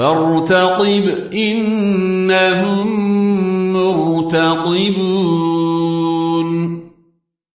فارتقب إنهم مرتقبون.